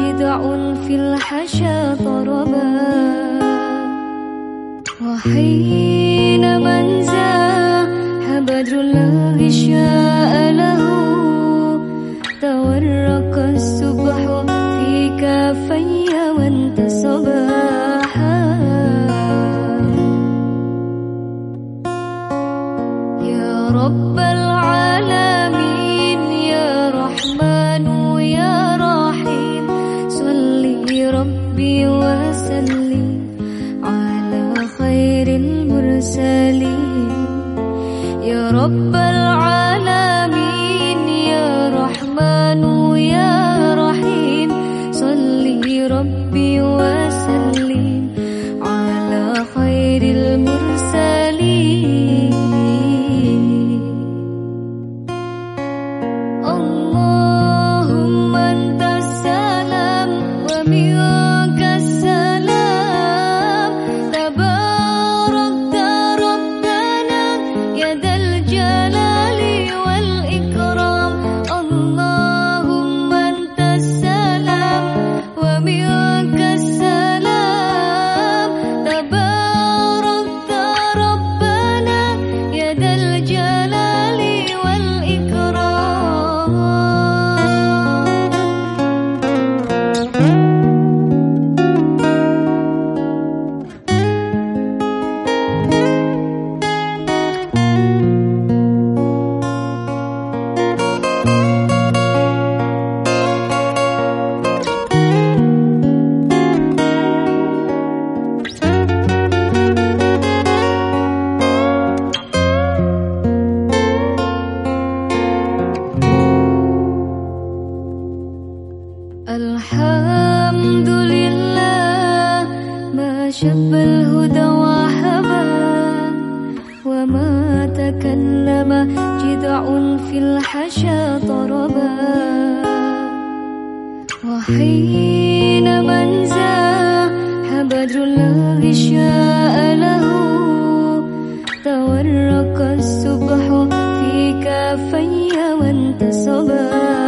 جدع في الحشا طربا وحين من زاح بدر الله شاء له. تورق الصبح في كافي وانتصبا رب العالمين يا رحمن يا رحيم صلي الحمد لله ما شب الهدى وحبا وما تكلم جدع في الحشا طربا وحين من زاح بدر الله شاء له تورق الصبح في كافي وانتصبا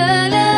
good.